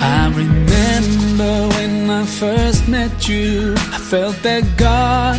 I remember when I first met you. I felt that God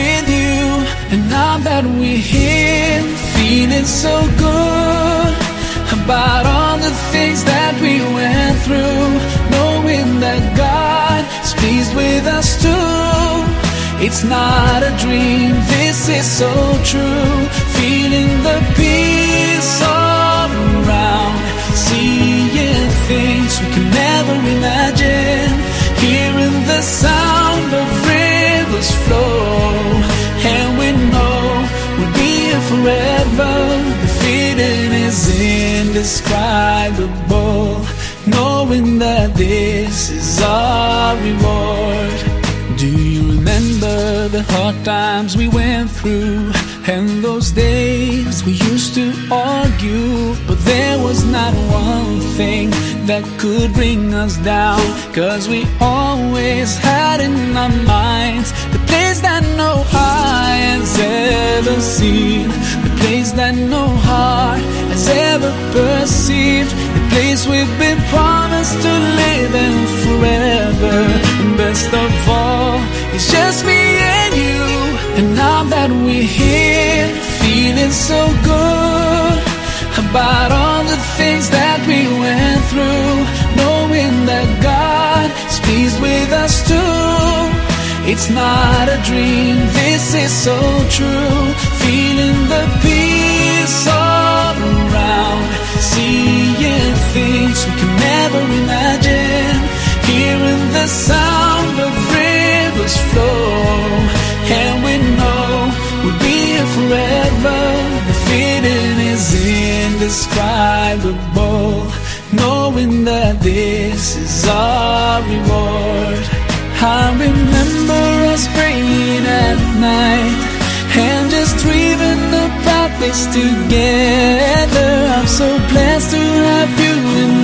Now that we're here, feeling so good about all the things that we went through, knowing that God is pleased with us too. It's not a dream, this is so true. Is indescribable, knowing that this is our reward. Do you remember the hard times we went through? And those days we used to argue, but there was not one thing that could bring us down. Cause we always had in our minds perceived, the place we've been promised to live in forever. And best of all, it's just me and you. And now that we're here, feeling so good about all the things that we went through, knowing that God is with us too. It's not a dream, can never imagine, hearing the sound of rivers flow, and we know we'll be here forever. The feeling is indescribable, knowing that this is our reward. I remember us praying at night and just dreaming about this together. I'm so blessed to have you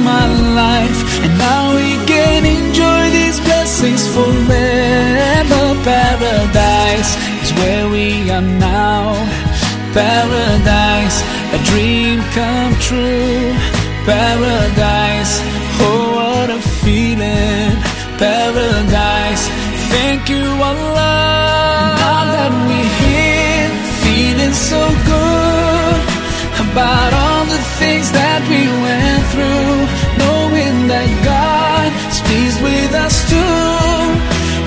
my life, and now we can enjoy these blessings forever. Paradise is where we are now. Paradise, a dream come true. Paradise, oh what a feeling. Paradise, thank you Allah. Now that we're here, feeling so good about things that we went through, knowing that God is pleased with us too.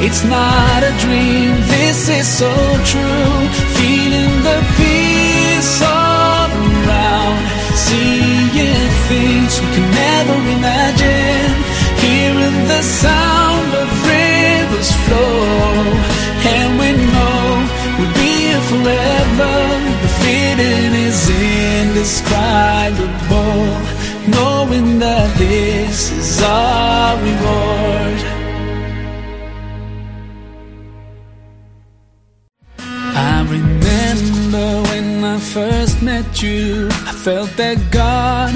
It's not a dream, this is so true. Feeling the peace all around, seeing things we can never imagine, hearing the sound knowing that this is our reward. I remember when I first met you. I felt that God